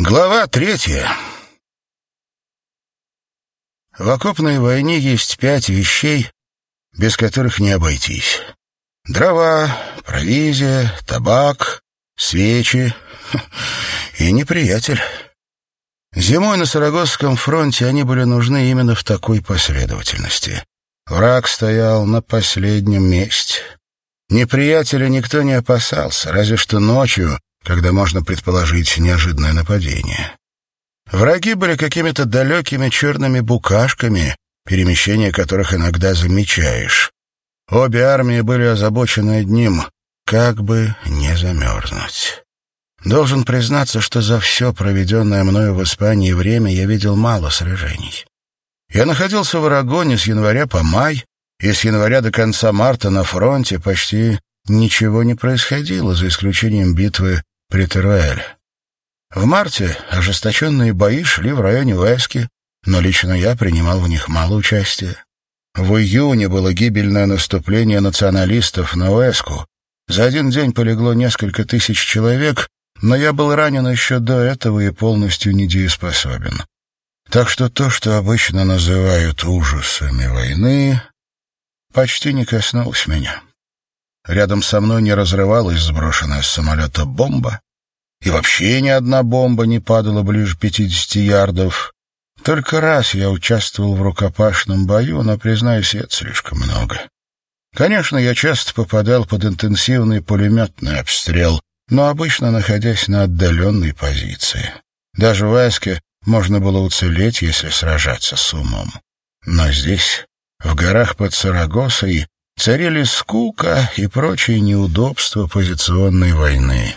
Глава третья. В окопной войне есть пять вещей, без которых не обойтись. Дрова, провизия, табак, свечи и неприятель. Зимой на Сарагосском фронте они были нужны именно в такой последовательности. Враг стоял на последнем месте. Неприятеля никто не опасался, разве что ночью, когда можно предположить неожиданное нападение. Враги были какими-то далекими черными букашками, перемещение которых иногда замечаешь. Обе армии были озабочены одним — как бы не замерзнуть. Должен признаться, что за все проведенное мною в Испании время я видел мало сражений. Я находился в Арагоне с января по май, и с января до конца марта на фронте почти ничего не происходило, за исключением битвы при Теруэле. В марте ожесточенные бои шли в районе Уэски, но лично я принимал в них мало участия. В июне было гибельное наступление националистов на Уэску. За один день полегло несколько тысяч человек, но я был ранен еще до этого и полностью недееспособен. Так что то, что обычно называют ужасами войны, почти не коснулось меня. Рядом со мной не разрывалась сброшенная с самолета бомба, и вообще ни одна бомба не падала ближе пятидесяти ярдов. Только раз я участвовал в рукопашном бою, но, признаюсь, это слишком много. Конечно, я часто попадал под интенсивный пулеметный обстрел, но обычно находясь на отдаленной позиции. Даже в Эске можно было уцелеть, если сражаться с умом. Но здесь, в горах под Сарагосой, царили скука и прочие неудобства позиционной войны.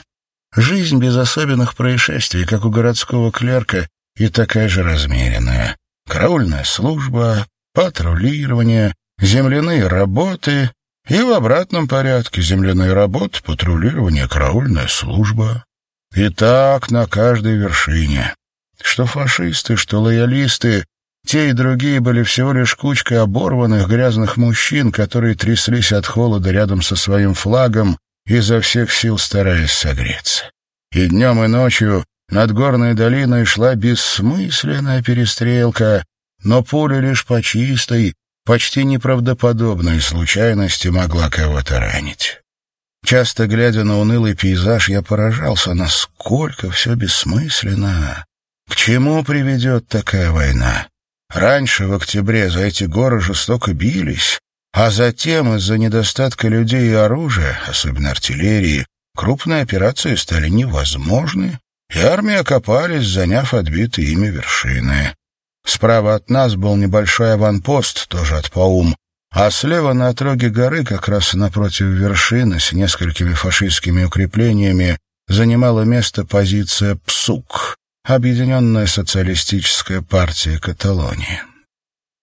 Жизнь без особенных происшествий, как у городского клерка, и такая же размеренная. Караульная служба, патрулирование, земляные работы и в обратном порядке земляные работы, патрулирование, караульная служба. И так на каждой вершине. Что фашисты, что лоялисты, те и другие были всего лишь кучкой оборванных грязных мужчин, которые тряслись от холода рядом со своим флагом, изо всех сил стараясь согреться. И днем, и ночью над горной долиной шла бессмысленная перестрелка, но пуля лишь по чистой, почти неправдоподобной случайности могла кого-то ранить. Часто глядя на унылый пейзаж, я поражался, насколько все бессмысленно. К чему приведет такая война? Раньше, в октябре, за эти горы жестоко бились, а затем из-за недостатка людей и оружия, особенно артиллерии, крупные операции стали невозможны, и армии окопались, заняв отбитые ими вершины. Справа от нас был небольшой аванпост, тоже от Паум, а слева на отроге горы, как раз напротив вершины, с несколькими фашистскими укреплениями, занимала место позиция «Псук», Объединенная социалистическая партия Каталонии.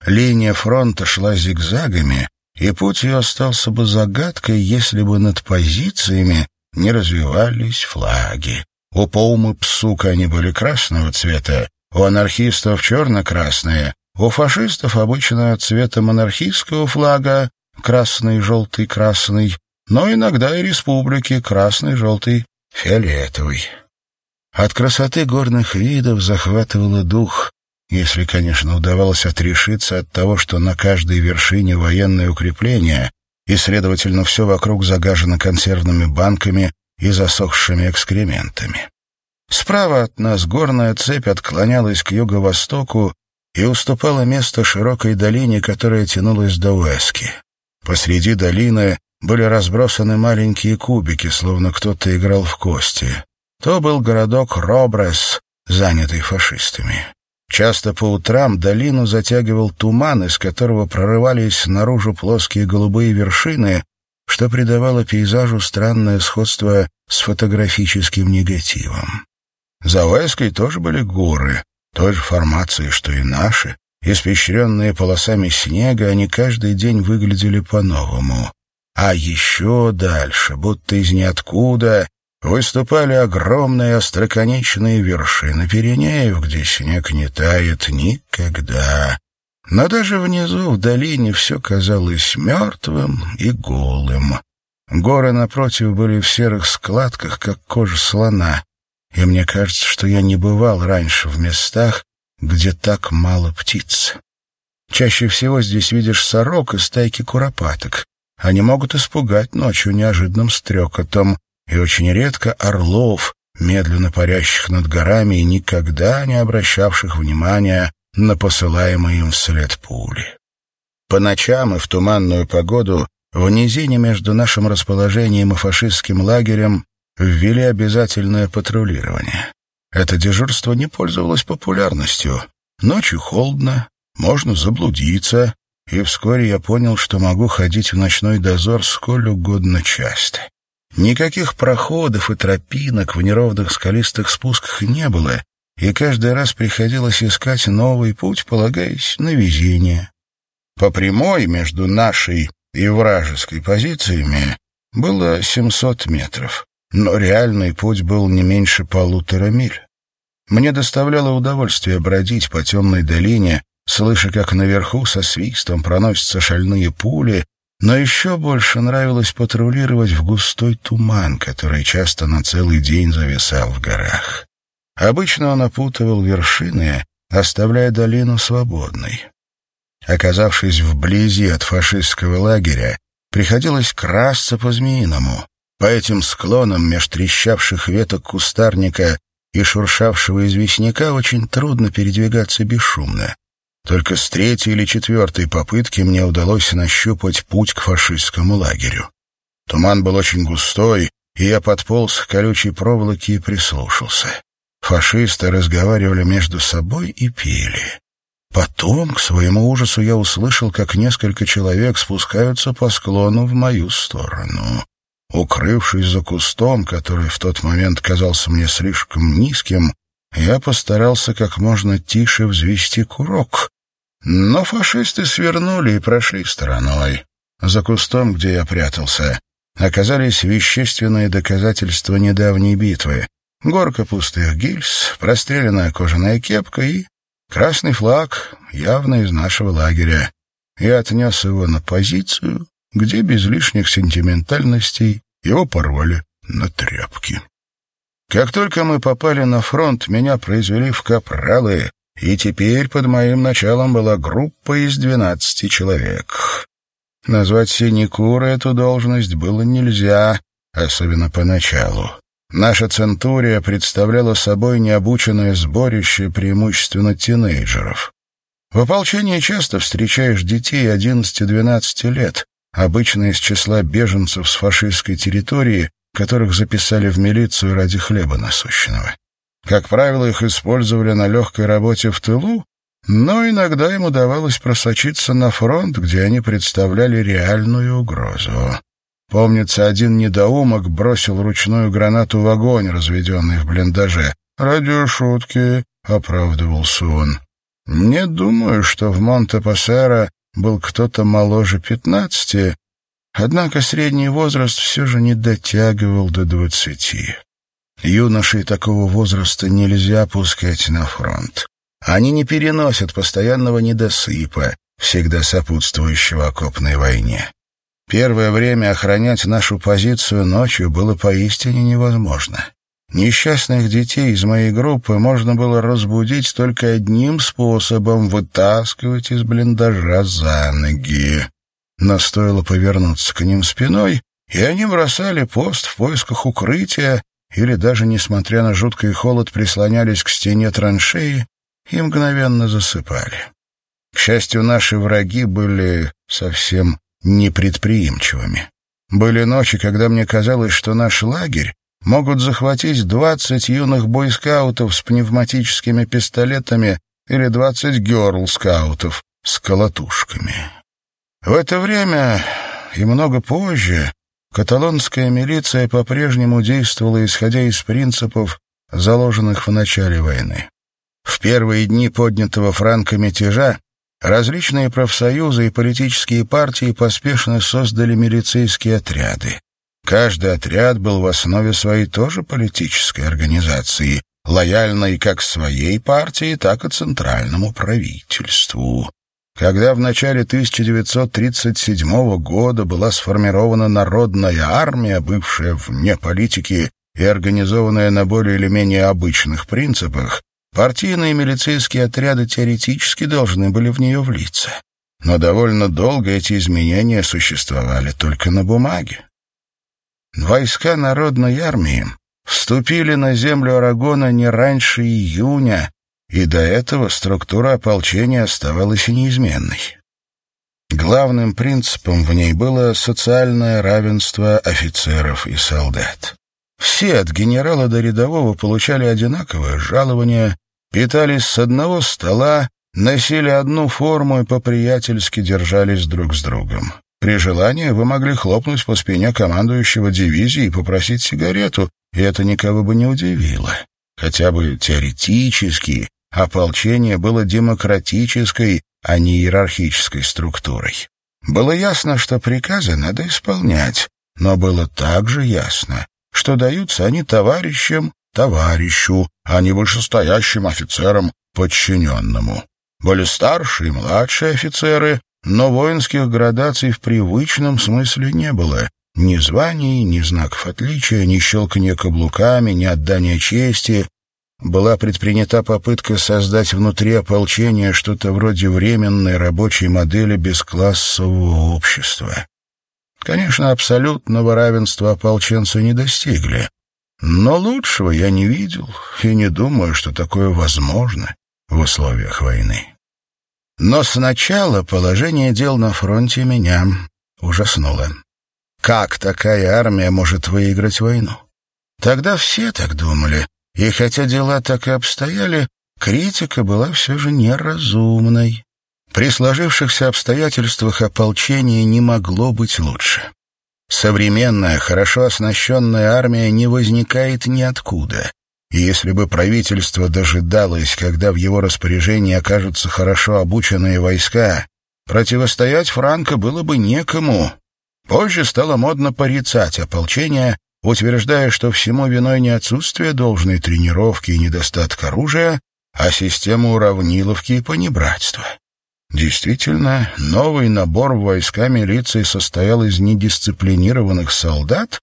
Линия фронта шла зигзагами, и путь ее остался бы загадкой, если бы над позициями не развивались флаги. У Паумы Псука они были красного цвета, у анархистов черно-красные, у фашистов обычно цвета монархистского флага, красный, желтый, красный, но иногда и республики красный, желтый, фиолетовый. От красоты горных видов захватывало дух, если, конечно, удавалось отрешиться от того, что на каждой вершине военное укрепление, и, следовательно, все вокруг загажено консервными банками и засохшими экскрементами. Справа от нас горная цепь отклонялась к юго-востоку и уступала место широкой долине, которая тянулась до Уэски. Посреди долины были разбросаны маленькие кубики, словно кто-то играл в кости. То был городок Робрес, занятый фашистами. Часто по утрам долину затягивал туман, из которого прорывались наружу плоские голубые вершины, что придавало пейзажу странное сходство с фотографическим негативом. За Уэской тоже были горы, той же формации, что и наши. Испещренные полосами снега, они каждый день выглядели по-новому. А еще дальше, будто из ниоткуда, выступали огромные остроконечные вершины Пиренеев, где снег не тает никогда. Но даже внизу, в долине, все казалось мертвым и голым. Горы напротив были в серых складках, как кожа слона. и мне кажется, что я не бывал раньше в местах, где так мало птиц. Чаще всего здесь видишь сорок и стайки куропаток. Они могут испугать ночью неожиданным стрекотом, и очень редко орлов, медленно парящих над горами и никогда не обращавших внимания на посылаемые им вслед пули. По ночам и в туманную погоду в низине между нашим расположением и фашистским лагерем ввели обязательное патрулирование. Это дежурство не пользовалось популярностью. Ночью холодно, можно заблудиться, и вскоре я понял, что могу ходить в ночной дозор сколь угодно часто. Никаких проходов и тропинок в неровных скалистых спусках не было, и каждый раз приходилось искать новый путь, полагаясь на везение. По прямой между нашей и вражеской позициями было 700 метров, но реальный путь был не меньше полутора миль. Мне доставляло удовольствие бродить по темной долине, слыша, как наверху со свистом проносятся шальные пули, но еще больше нравилось патрулировать в густой туман, который часто на целый день зависал в горах. Обычно он опутывал вершины, оставляя долину свободной. Оказавшись вблизи от фашистского лагеря, приходилось красться по-змеиному. По этим склонам меж трещавших веток кустарника и шуршавшего известняка очень трудно передвигаться бесшумно. Только с третьей или четвертой попытки мне удалось нащупать путь к фашистскому лагерю. Туман был очень густой, и я подполз к колючей проволоке и прислушался. Фашисты разговаривали между собой и пели. Потом, к своему ужасу, я услышал, как несколько человек спускаются по склону в мою сторону. Укрывшись за кустом, который в тот момент казался мне слишком низким, я постарался как можно тише взвести курок, но фашисты свернули и прошли стороной. За кустом, где я прятался, оказались вещественные доказательства недавней битвы. Горка пустых гильз, простреленная кожаная кепка и красный флаг, явно из нашего лагеря. Я отнес его на позицию, где без лишних сентиментальностей его порвали на тряпки. Как только мы попали на фронт, меня произвели в капралы, и теперь под моим началом была группа из двенадцати человек. Назвать синекурой эту должность было нельзя, особенно поначалу. Наша центурия представляла собой необученное сборище преимущественно тинейджеров. В ополчении часто встречаешь детей 11-12 лет, обычно из числа беженцев с фашистской территории, которых записали в милицию ради хлеба насущного. Как правило, их использовали на легкой работе в тылу, но иногда им удавалось просочиться на фронт, где они представляли реальную угрозу. Помнится, один недоумок бросил ручную гранату в огонь, разведенный в блиндаже. «Ради шутки», — оправдывался он. «Не думаю, что в Монте-Пассеро был кто-то моложе пятнадцати, однако средний возраст все же не дотягивал до двадцати. Юношей такого возраста нельзя пускать на фронт. Они не переносят постоянного недосыпа, всегда сопутствующего окопной войне. Первое время охранять нашу позицию ночью было поистине невозможно. Несчастных детей из моей группы можно было разбудить только одним способом — вытаскивать из блиндажа за ноги. Но стоило повернуться к ним спиной, и они бросали пост в поисках укрытия, или даже, несмотря на жуткий холод, прислонялись к стене траншеи и мгновенно засыпали. К счастью, наши враги были совсем непредприимчивыми. Были ночи, когда мне казалось, что наш лагерь могут захватить двадцать юных бойскаутов с пневматическими пистолетами или двадцать герл-скаутов с колотушками. В это время и много позже Каталонская милиция по-прежнему действовала, исходя из принципов, заложенных в начале войны. В первые дни поднятого Франко мятежа различные профсоюзы и политические партии поспешно создали милицейские отряды. Каждый отряд был в основе своей тоже политической организации, лояльной как своей партии, так и центральному правительству. Когда в начале 1937 года была сформирована народная армия, бывшая вне политики и организованная на более или менее обычных принципах, партийные милицейские отряды теоретически должны были в нее влиться. Но довольно долго эти изменения существовали только на бумаге. Войска Народной армии вступили на землю Арагона не раньше июня, и до этого структура ополчения оставалась неизменной. Главным принципом в ней было социальное равенство офицеров и солдат. Все от генерала до рядового получали одинаковое жалование, питались с одного стола, носили одну форму и по-приятельски держались друг с другом. При желании вы могли хлопнуть по спине командующего дивизии и попросить сигарету, и это никого бы не удивило. Хотя бы теоретически ополчение было демократической, а не иерархической структурой. Было ясно, что приказы надо исполнять, но было также ясно, что даются они товарищам, товарищу, а не вышестоящим офицерам, подчиненному. Были старшие и младшие офицеры, но воинских градаций в привычном смысле не было. Ни званий, ни знаков отличия, ни щелканья каблуками, ни отдания чести. Была предпринята попытка создать внутри ополчения что-то вроде временной рабочей модели бесклассового общества. Конечно, абсолютного равенства ополченцы не достигли. Но лучшего я не видел и не думаю, что такое возможно в условиях войны. Но сначала положение дел на фронте меня ужаснуло. Как такая армия может выиграть войну? Тогда все так думали, и хотя дела так и обстояли, критика была все же неразумной. При сложившихся обстоятельствах ополчение не могло быть лучше. Современная, хорошо оснащенная армия не возникает ниоткуда. И если бы правительство дожидалось, когда в его распоряжении окажутся хорошо обученные войска, противостоять Франко было бы некому. Позже стало модно порицать ополчение, утверждая, что всему виной не отсутствие должной тренировки и недостаток оружия, а система уравниловки и понебратства. Действительно, новый набор в войска милиции состоял из недисциплинированных солдат,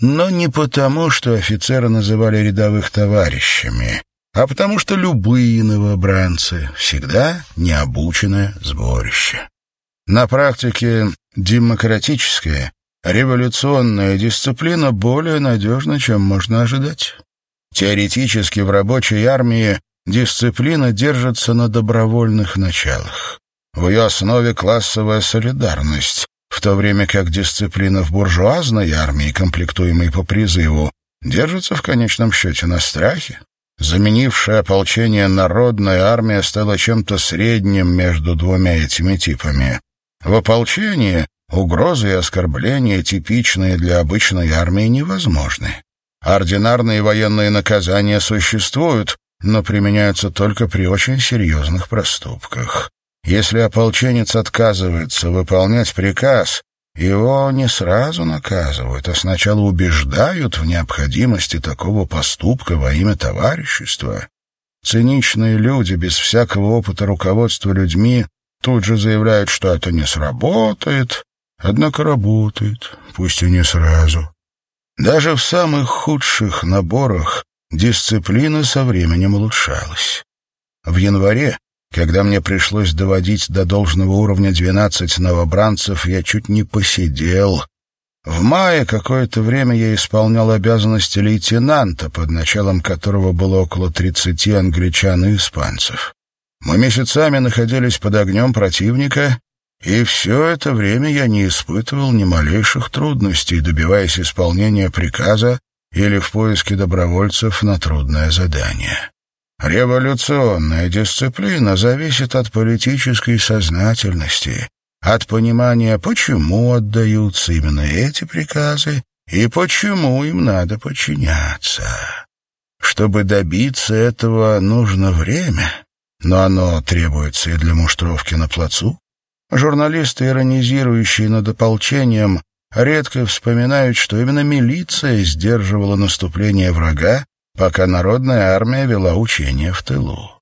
но не потому, что офицеры называли рядовых товарищами, а потому что любые новобранцы всегда необученное сборище. На практике демократическая, революционная дисциплина более надежна, чем можно ожидать. Теоретически в рабочей армии дисциплина держится на добровольных началах. В ее основе классовая солидарность, в то время как дисциплина в буржуазной армии, комплектуемой по призыву, держится в конечном счете на страхе. Заменившая ополчение народная армия стала чем-то средним между двумя этими типами. В ополчении угрозы и оскорбления, типичные для обычной армии, невозможны. Ординарные военные наказания существуют, но применяются только при очень серьезных проступках. Если ополченец отказывается выполнять приказ, его не сразу наказывают, а сначала убеждают в необходимости такого поступка во имя товарищества. Циничные люди без всякого опыта руководства людьми тут же заявляют, что это не сработает, однако работает, пусть и не сразу. Даже в самых худших наборах дисциплина со временем улучшалась. В январе когда мне пришлось доводить до должного уровня двенадцать новобранцев, я чуть не посидел. В мае какое-то время я исполнял обязанности лейтенанта, под началом которого было около тридцати англичан и испанцев. Мы месяцами находились под огнем противника, и все это время я не испытывал ни малейших трудностей, добиваясь исполнения приказа или в поиске добровольцев на трудное задание. Революционная дисциплина зависит от политической сознательности, от понимания, почему отдаются именно эти приказы и почему им надо подчиняться. Чтобы добиться этого, нужно время, но оно требуется и для муштровки на плацу. Журналисты, иронизирующие над ополчением, редко вспоминают, что именно милиция сдерживала наступление врага пока народная армия вела учения в тылу.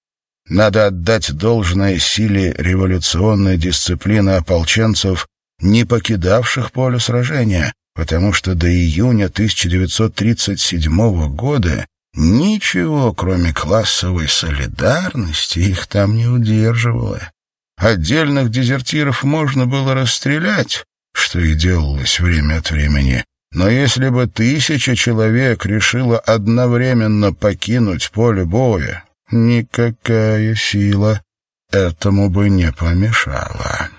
Надо отдать должное силе революционной дисциплины ополченцев, не покидавших поле сражения, потому что до июня 1937 года ничего, кроме классовой солидарности, их там не удерживало. Отдельных дезертиров можно было расстрелять, что и делалось время от времени. Но если бы тысяча человек решила одновременно покинуть поле боя, никакая сила этому бы не помешала.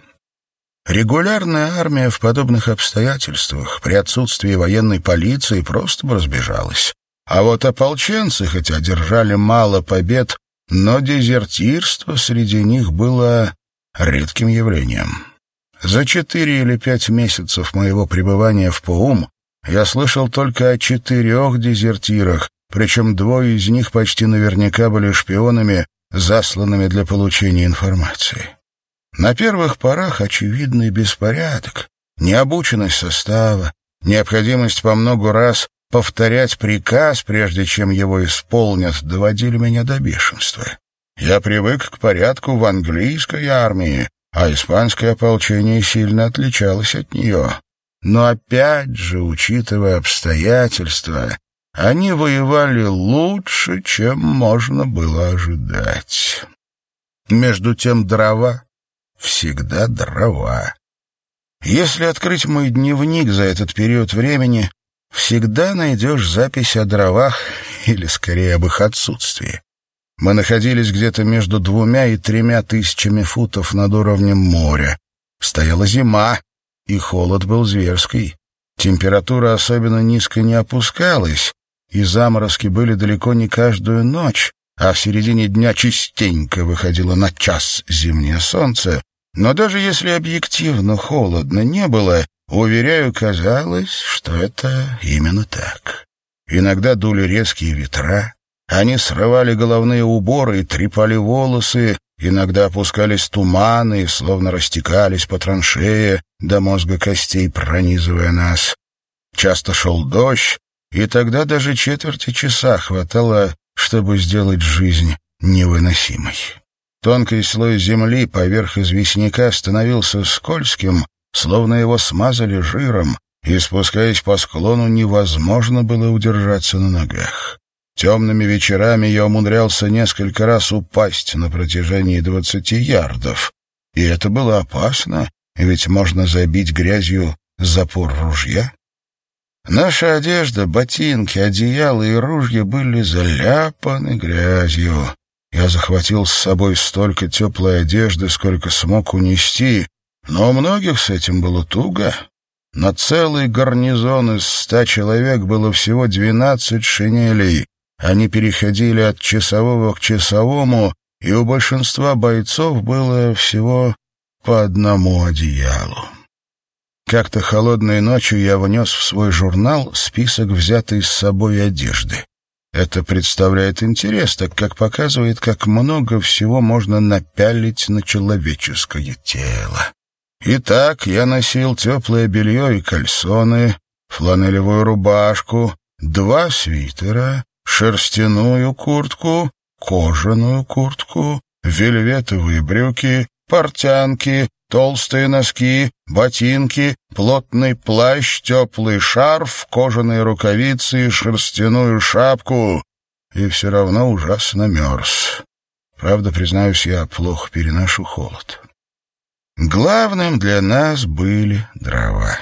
Регулярная армия в подобных обстоятельствах при отсутствии военной полиции просто бы разбежалась. А вот ополченцы, хотя держали мало побед, но дезертирство среди них было редким явлением. За четыре или пять месяцев моего пребывания в Паум я слышал только о четырех дезертирах, причем двое из них почти наверняка были шпионами, засланными для получения информации. На первых порах очевидный беспорядок, необученность состава, необходимость по много раз повторять приказ, прежде чем его исполнят, доводили меня до бешенства. Я привык к порядку в английской армии, а испанское ополчение сильно отличалось от нее. Но опять же, учитывая обстоятельства, они воевали лучше, чем можно было ожидать. Между тем дрова всегда дрова. Если открыть мой дневник за этот период времени, всегда найдешь запись о дровах или, скорее, об их отсутствии. Мы находились где-то между двумя и тремя тысячами футов над уровнем моря. Стояла зима, и холод был зверский. Температура особенно низко не опускалась, и заморозки были далеко не каждую ночь, а в середине дня частенько выходило на час зимнее солнце, но даже если объективно холодно не было, уверяю, казалось, что это именно так. Иногда дули резкие ветра, они срывали головные уборы и трепали волосы, иногда опускались туманы, словно растекались по траншее до мозга костей, пронизывая нас. Часто шел дождь, и тогда даже четверти часа хватало, чтобы сделать жизнь невыносимой. Тонкий слой земли поверх известняка становился скользким, словно его смазали жиром, и, спускаясь по склону, невозможно было удержаться на ногах. Темными вечерами я умудрялся несколько раз упасть на протяжении двадцати ярдов. И это было опасно, ведь можно забить грязью запор ружья. Наша одежда, ботинки, одеяло и ружья были заляпаны грязью. Я захватил с собой столько теплой одежды, сколько смог унести, но у многих с этим было туго. На целый гарнизон из ста человек было всего двенадцать шинелей. Они переходили от часового к часовому, и у большинства бойцов было всего по одному одеялу. Как-то холодной ночью я внес в свой журнал список взятой с собой одежды. Это представляет интерес, так как показывает, как много всего можно напялить на человеческое тело. Итак, я носил теплое белье и кальсоны, фланелевую рубашку, два свитера, шерстяную куртку, кожаную куртку, вельветовые брюки, портянки, толстые носки, ботинки, плотный плащ, теплый шарф, кожаные рукавицы и шерстяную шапку. И все равно ужасно мерз. Правда, признаюсь, я плохо переношу холод. Главным для нас были дрова.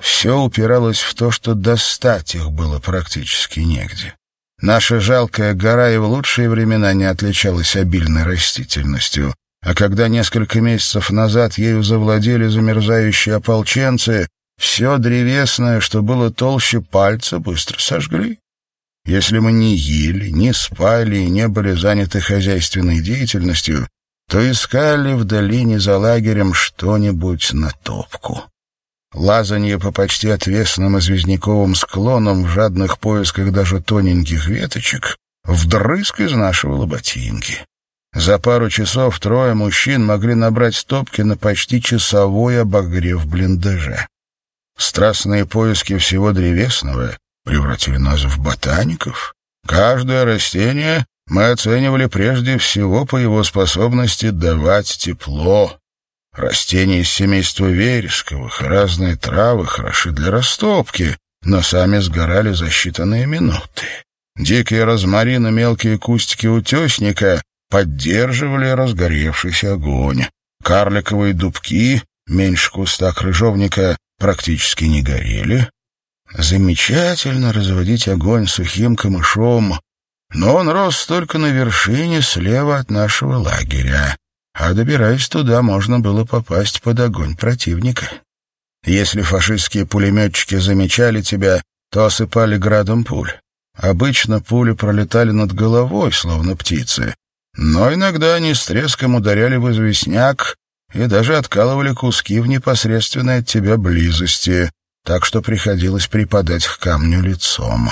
Все упиралось в то, что достать их было практически негде. Наша жалкая гора и в лучшие времена не отличалась обильной растительностью, а когда несколько месяцев назад ею завладели замерзающие ополченцы, все древесное, что было толще пальца, быстро сожгли. Если мы не ели, не спали и не были заняты хозяйственной деятельностью, то искали в долине за лагерем что-нибудь на топку. Лазанье по почти отвесным известняковым склонам в жадных поисках даже тоненьких веточек вдрызг изнашивало ботинки. За пару часов трое мужчин могли набрать стопки на почти часовой обогрев блиндажа. Страстные поиски всего древесного превратили нас в ботаников. Каждое растение мы оценивали прежде всего по его способности давать тепло. Растения из семейства вересковых, разные травы хороши для растопки, но сами сгорали за считанные минуты. Дикие розмарины, мелкие кустики утесника поддерживали разгоревшийся огонь. Карликовые дубки, меньше куста крыжовника, практически не горели. Замечательно разводить огонь сухим камышом, но он рос только на вершине слева от нашего лагеря, а добираясь туда, можно было попасть под огонь противника. Если фашистские пулеметчики замечали тебя, то осыпали градом пуль. Обычно пули пролетали над головой, словно птицы, но иногда они с треском ударяли в известняк и даже откалывали куски в непосредственной от тебя близости, так что приходилось припадать к камню лицом.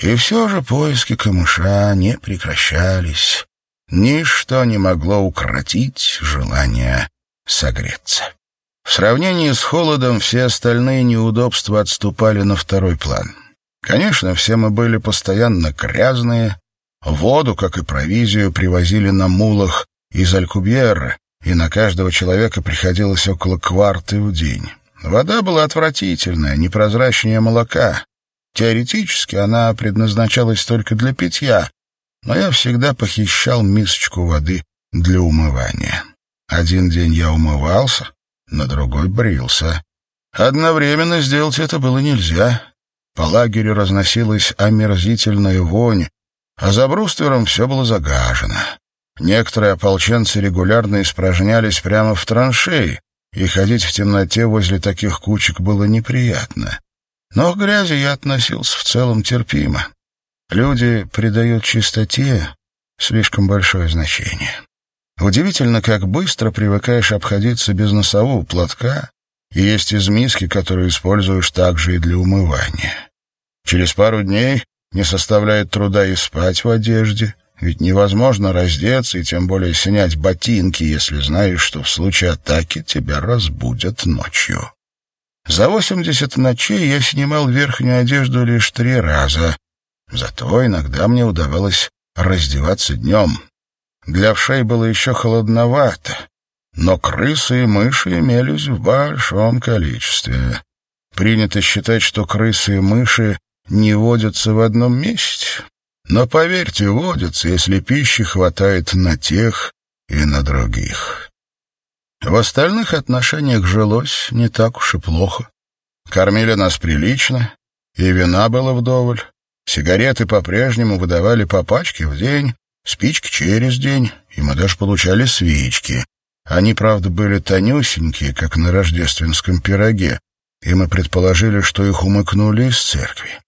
И все же поиски камыша не прекращались. Ничто не могло укротить желание согреться. В сравнении с холодом все остальные неудобства отступали на второй план. Конечно, все мы были постоянно грязные, воду, как и провизию, привозили на мулах из Алькубьеры, и на каждого человека приходилось около кварты в день. Вода была отвратительная, непрозрачнее молока. Теоретически она предназначалась только для питья, но я всегда похищал мисочку воды для умывания. Один день я умывался, на другой брился. Одновременно сделать это было нельзя. По лагерю разносилась омерзительная вонь, а за бруствером все было загажено. Некоторые ополченцы регулярно испражнялись прямо в траншеи, и ходить в темноте возле таких кучек было неприятно. Но к грязи я относился в целом терпимо. Люди придают чистоте слишком большое значение. Удивительно, как быстро привыкаешь обходиться без носового платка и есть из миски, которую используешь также и для умывания. Через пару дней не составляет труда и спать в одежде, ведь невозможно раздеться и тем более снять ботинки, если знаешь, что в случае атаки тебя разбудят ночью. За восемьдесят ночей я снимал верхнюю одежду лишь три раза. Зато иногда мне удавалось раздеваться днем. Для вшей было еще холодновато, но крысы и мыши имелись в большом количестве. Принято считать, что крысы и мыши не водятся в одном месте. Но, поверьте, водятся, если пищи хватает на тех и на других. В остальных отношениях жилось не так уж и плохо. Кормили нас прилично, и вина было вдоволь. Сигареты по-прежнему выдавали по пачке в день, спички через день, и мы даже получали свечки. Они, правда, были тонюсенькие, как на рождественском пироге, и мы предположили, что их умыкнули из церкви.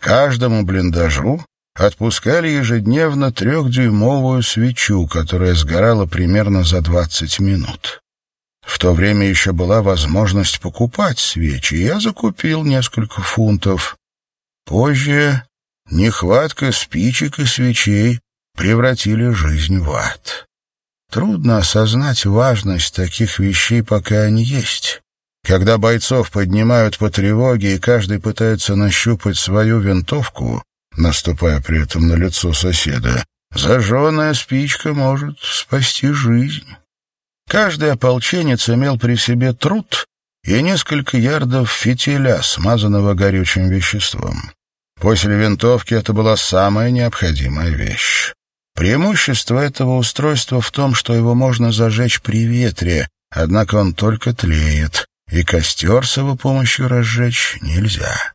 Каждому блиндажу отпускали ежедневно трехдюймовую свечу, которая сгорала примерно за двадцать минут. В то время еще была возможность покупать свечи, и я закупил несколько фунтов. Позже нехватка спичек и свечей превратили жизнь в ад. Трудно осознать важность таких вещей, пока они есть. Когда бойцов поднимают по тревоге, и каждый пытается нащупать свою винтовку, наступая при этом на лицо соседа, зажженная спичка может спасти жизнь. Каждый ополченец имел при себе труд и несколько ярдов фитиля, смазанного горючим веществом. После винтовки это была самая необходимая вещь. Преимущество этого устройства в том, что его можно зажечь при ветре, однако он только тлеет, и костер с его помощью разжечь нельзя.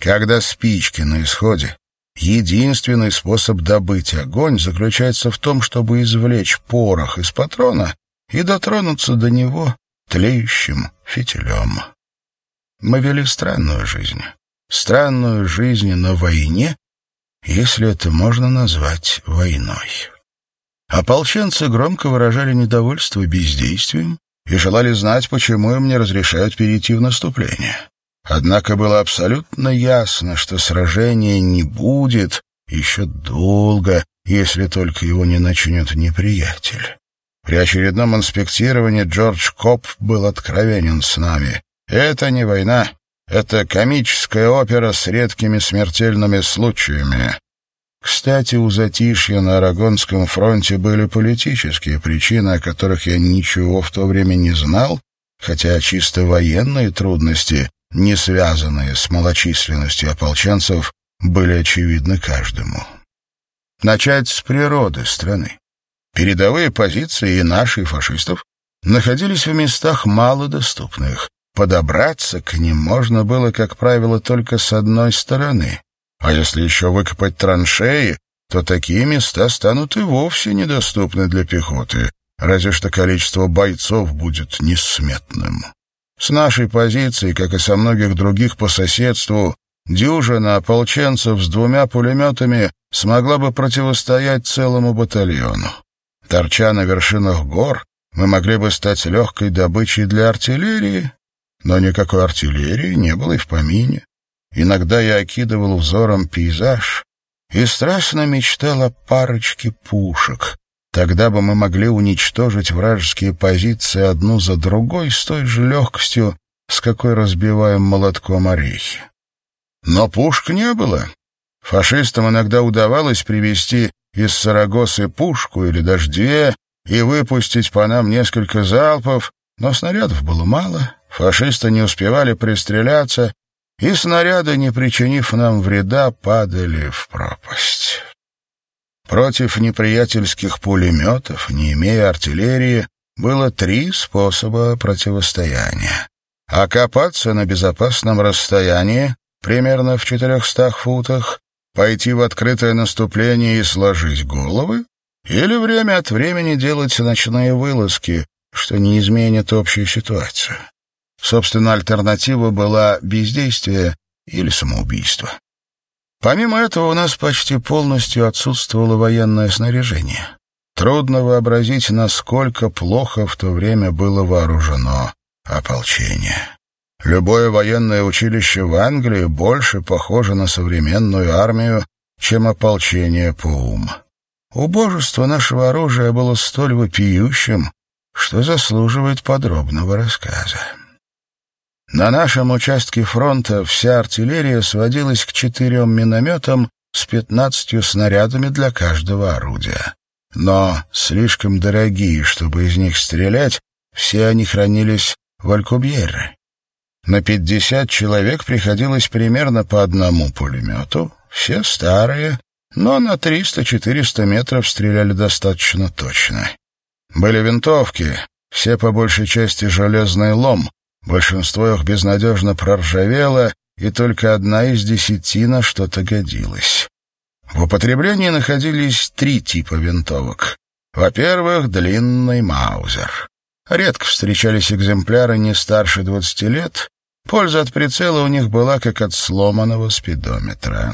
Когда спички на исходе, единственный способ добыть огонь заключается в том, чтобы извлечь порох из патрона и дотронуться до него тлеющим фитилем. Мы вели странную жизнь. Странную жизнь на войне, если это можно назвать войной. Ополченцы громко выражали недовольство бездействием и желали знать, почему им не разрешают перейти в наступление. Однако было абсолютно ясно, что сражения не будет еще долго, если только его не начнет неприятель. При очередном инспектировании Джордж Коп был откровенен с нами. Это не война, это комическая опера с редкими смертельными случаями. Кстати, у затишья на Арагонском фронте были политические причины, о которых я ничего в то время не знал, хотя чисто военные трудности, не связанные с малочисленностью ополченцев, были очевидны каждому. Начать с природы страны. Передовые позиции и наших фашистов находились в местах малодоступных. Подобраться к ним можно было, как правило, только с одной стороны. А если еще выкопать траншеи, то такие места станут и вовсе недоступны для пехоты, разве что количество бойцов будет несметным. С нашей позиции, как и со многих других по соседству, дюжина ополченцев с двумя пулеметами смогла бы противостоять целому батальону. Торча на вершинах гор, мы могли бы стать легкой добычей для артиллерии, но никакой артиллерии не было и в помине. Иногда я окидывал взором пейзаж и страстно мечтал о парочке пушек. Тогда бы мы могли уничтожить вражеские позиции одну за другой с той же легкостью, с какой разбиваем молотком орехи. Но пушек не было. Фашистам иногда удавалось привести из Сарагосы пушку или даже две и выпустить по нам несколько залпов, но снарядов было мало, фашисты не успевали пристреляться, и снаряды, не причинив нам вреда, падали в пропасть. Против неприятельских пулеметов, не имея артиллерии, было три способа противостояния. Окопаться на безопасном расстоянии, примерно в четырехстах футах, пойти в открытое наступление и сложить головы, или время от времени делать ночные вылазки, что не изменит общую ситуацию. Собственно, альтернатива была бездействие или самоубийство. Помимо этого, у нас почти полностью отсутствовало военное снаряжение. Трудно вообразить, насколько плохо в то время было вооружено ополчение. Любое военное училище в Англии больше похоже на современную армию, чем ополчение по ум. Убожество нашего оружия было столь вопиющим, что заслуживает подробного рассказа. На нашем участке фронта вся артиллерия сводилась к четырем минометам с пятнадцатью снарядами для каждого орудия. Но слишком дорогие, чтобы из них стрелять, все они хранились в Алькубьерре. На пятьдесят человек приходилось примерно по одному пулемету, все старые, но на 300-400 метров стреляли достаточно точно. Были винтовки, все по большей части железный лом, большинство их безнадежно проржавело, и только одна из десяти на что-то годилась. В употреблении находились три типа винтовок. Во-первых, длинный маузер. Редко встречались экземпляры не старше 20 лет, польза от прицела у них была как от сломанного спидометра.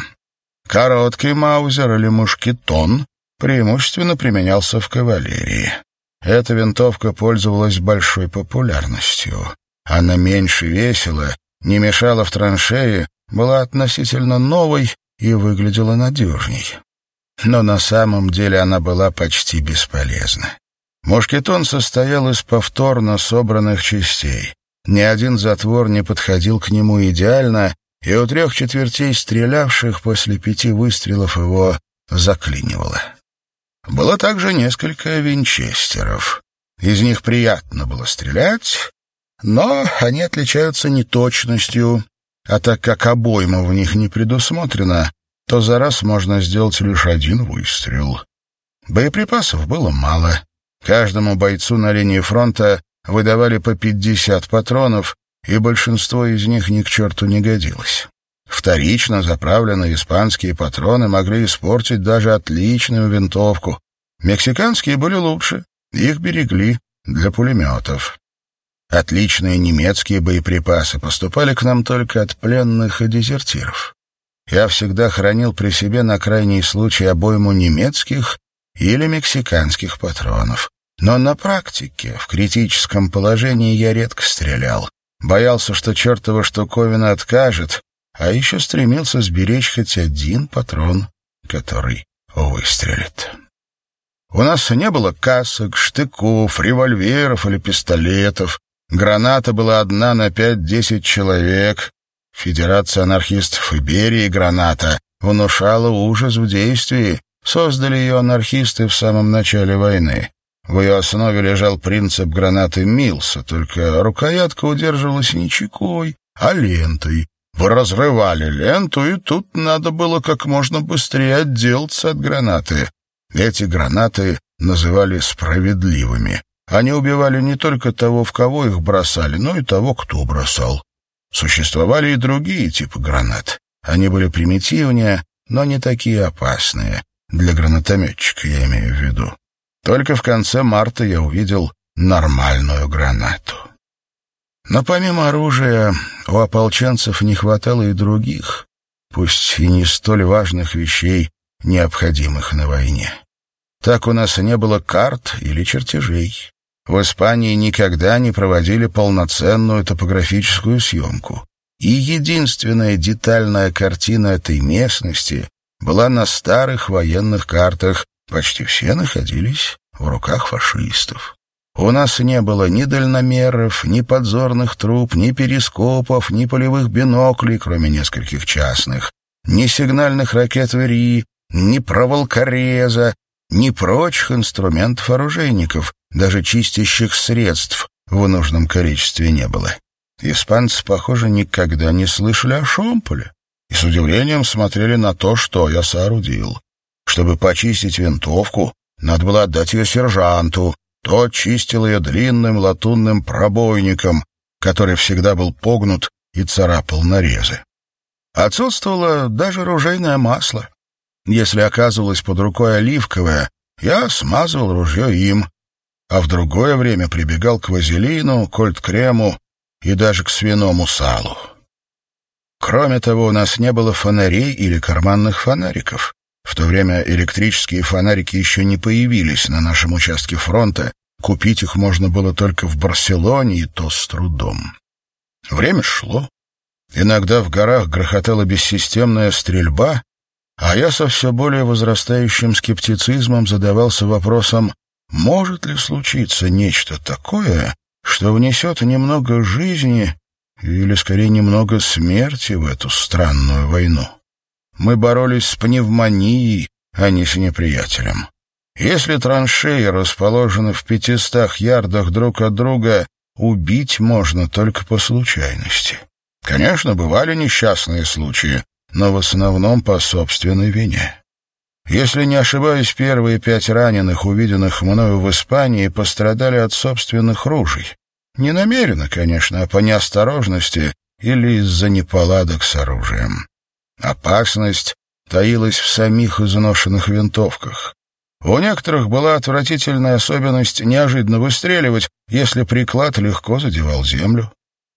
Короткий маузер или мушкетон преимущественно применялся в кавалерии. Эта винтовка пользовалась большой популярностью. Она меньше весила, не мешала в траншее, была относительно новой и выглядела надежней. Но на самом деле она была почти бесполезна. Мушкетон состоял из повторно собранных частей. Ни один затвор не подходил к нему идеально, и у трех четвертей стрелявших после пяти выстрелов его заклинивало. Было также несколько винчестеров. Из них приятно было стрелять, но они отличаются неточностью, а так как обойма в них не предусмотрена, то за раз можно сделать лишь один выстрел. Боеприпасов было мало. Каждому бойцу на линии фронта выдавали по 50 патронов, и большинство из них ни к черту не годилось. Вторично заправленные испанские патроны могли испортить даже отличную винтовку. Мексиканские были лучше, их берегли для пулеметов. Отличные немецкие боеприпасы поступали к нам только от пленных и дезертиров. Я всегда хранил при себе на крайний случай обойму немецких или мексиканских патронов. Но на практике, в критическом положении, я редко стрелял. Боялся, что чертова штуковина откажет, а еще стремился сберечь хоть один патрон, который выстрелит. У нас не было касок, штыков, револьверов или пистолетов. Граната была одна на пять-десять человек. Федерация анархистов Иберии граната внушала ужас в действии. Создали ее анархисты в самом начале войны. В ее основе лежал принцип гранаты Милса, только рукоятка удерживалась не чекой, а лентой. Вы разрывали ленту, и тут надо было как можно быстрее отделаться от гранаты. Эти гранаты называли справедливыми. Они убивали не только того, в кого их бросали, но и того, кто бросал. Существовали и другие типы гранат. Они были примитивнее, но не такие опасные. Для гранатометчика я имею в виду. Только в конце марта я увидел нормальную гранату. Но помимо оружия у ополченцев не хватало и других, пусть и не столь важных вещей, необходимых на войне. Так у нас не было карт или чертежей. В Испании никогда не проводили полноценную топографическую съемку. И единственная детальная картина этой местности была на старых военных картах, почти все находились в руках фашистов. У нас не было ни дальномеров, ни подзорных труб, ни перископов, ни полевых биноклей, кроме нескольких частных, ни сигнальных ракет ВРИ, ни проволокореза, ни прочих инструментов оружейников, даже чистящих средств в нужном количестве не было. Испанцы, похоже, никогда не слышали о шомполе и с удивлением смотрели на то, что я соорудил. Чтобы почистить винтовку, надо было отдать ее сержанту. Тот чистил ее длинным латунным пробойником, который всегда был погнут и царапал нарезы. Отсутствовало даже ружейное масло. Если оказывалось под рукой оливковое, я смазывал ружье им, а в другое время прибегал к вазелину, кольт-крему и даже к свиному салу. Кроме того, у нас не было фонарей или карманных фонариков. В то время электрические фонарики еще не появились на нашем участке фронта, купить их можно было только в Барселоне, и то с трудом. Время шло. Иногда в горах грохотала бессистемная стрельба, а я со все более возрастающим скептицизмом задавался вопросом, может ли случиться нечто такое, что внесет немного жизни или, скорее, немного смерти в эту странную войну? Мы боролись с пневмонией, а не с неприятелем. Если траншеи расположены в пятистах ярдах друг от друга, убить можно только по случайности. Конечно, бывали несчастные случаи, но в основном по собственной вине. Если не ошибаюсь, первые пять раненых, увиденных мною в Испании, пострадали от собственных ружей. Не намеренно, конечно, а по неосторожности или из-за неполадок с оружием. Опасность таилась в самих изношенных винтовках. У некоторых была отвратительная особенность неожиданно выстреливать, если приклад легко задевал землю.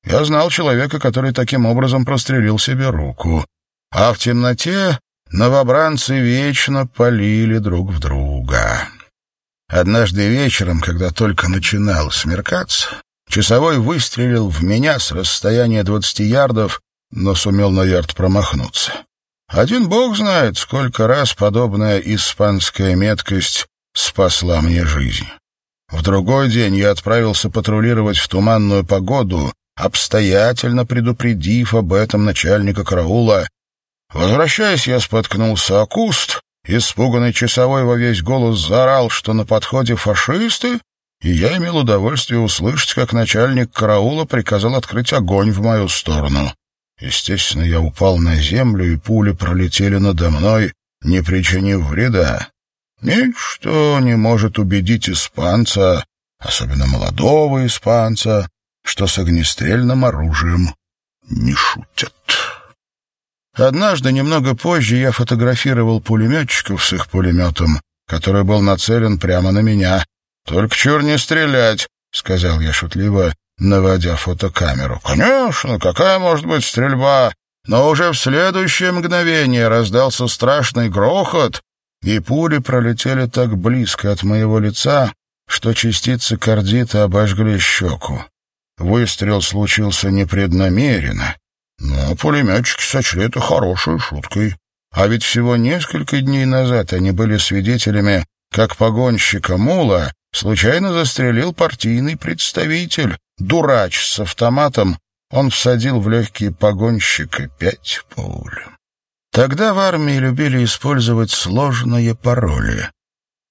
Я знал человека, который таким образом прострелил себе руку а в темноте новобранцы вечно полили друг в друга. Однажды вечером, когда только начинало смеркаться, часовой выстрелил в меня с расстояния двадцати ярдов, но сумел на ярд промахнуться. Один бог знает, сколько раз подобная испанская меткость спасла мне жизнь. В другой день я отправился патрулировать в туманную погоду, обстоятельно предупредив об этом начальника караула, Возвращаясь, я споткнулся о куст, испуганный часовой во весь голос заорал, что на подходе фашисты, и я имел удовольствие услышать, как начальник караула приказал открыть огонь в мою сторону. Естественно, я упал на землю, и пули пролетели надо мной, не причинив вреда. Ничто не может убедить испанца, особенно молодого испанца, что с огнестрельным оружием не шутят. Однажды, немного позже, я фотографировал пулеметчиков с их пулеметом, который был нацелен прямо на меня. «Только чур не стрелять», — сказал я шутливо, наводя фотокамеру. «Конечно, какая может быть стрельба?» Но уже в следующее мгновение раздался страшный грохот, и пули пролетели так близко от моего лица, что частицы кардита обожгли щеку. Выстрел случился непреднамеренно, но пулеметчики сочли это хорошей шуткой. А ведь всего несколько дней назад они были свидетелями, как погонщика Мула случайно застрелил партийный представитель, дурач с автоматом. Он всадил в легкие погонщика пять пуль. Тогда в армии любили использовать сложные пароли,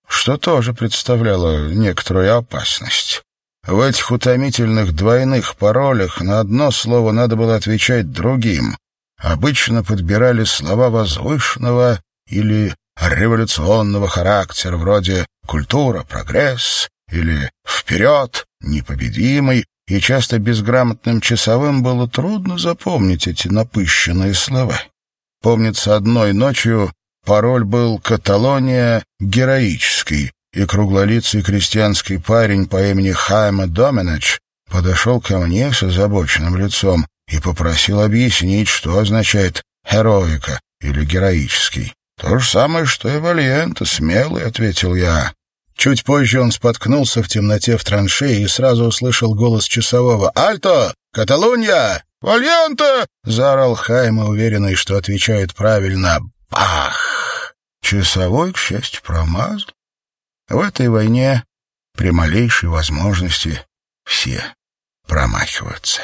что тоже представляло некоторую опасность. В этих утомительных двойных паролях на одно слово надо было отвечать другим. Обычно подбирали слова возвышенного или революционного характера, вроде «культура», «прогресс» или «вперед», «непобедимый», и часто безграмотным часовым было трудно запомнить эти напыщенные слова. Помнится, одной ночью пароль был «Каталония героический», и круглолицый крестьянский парень по имени Хайма Доминач подошел ко мне с озабоченным лицом и попросил объяснить, что означает «heroica» или «героический». «То же самое, что и «вальента», смелый», — ответил я. Чуть позже он споткнулся в темноте в траншее и сразу услышал голос часового. «Альто! Каталунья! Вальента!» — заорал Хайма, уверенный, что отвечает правильно. «Бах!» Часовой, к счастью, промазал. В этой войне при малейшей возможности все промахиваются.